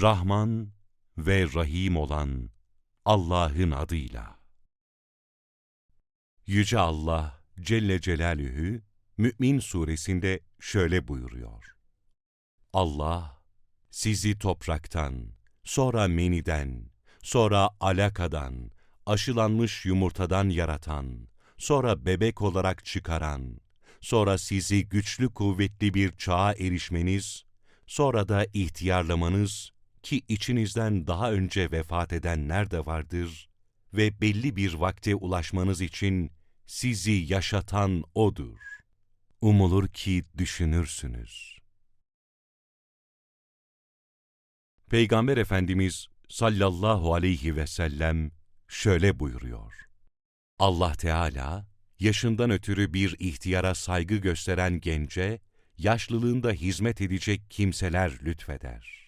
Rahman ve Rahim olan Allah'ın adıyla. Yüce Allah Celle Celaluhu Mü'min suresinde şöyle buyuruyor. Allah sizi topraktan, sonra meniden, sonra alakadan, aşılanmış yumurtadan yaratan, sonra bebek olarak çıkaran, sonra sizi güçlü kuvvetli bir çağa erişmeniz, sonra da ihtiyarlamanız ki içinizden daha önce vefat edenler de vardır ve belli bir vakte ulaşmanız için sizi yaşatan O'dur. Umulur ki düşünürsünüz. Peygamber Efendimiz sallallahu aleyhi ve sellem şöyle buyuruyor. Allah Teala, yaşından ötürü bir ihtiyara saygı gösteren gence, yaşlılığında hizmet edecek kimseler lütfeder.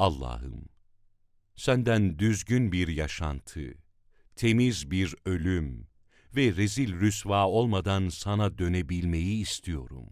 Allah'ım, senden düzgün bir yaşantı, temiz bir ölüm ve rezil rüsva olmadan sana dönebilmeyi istiyorum.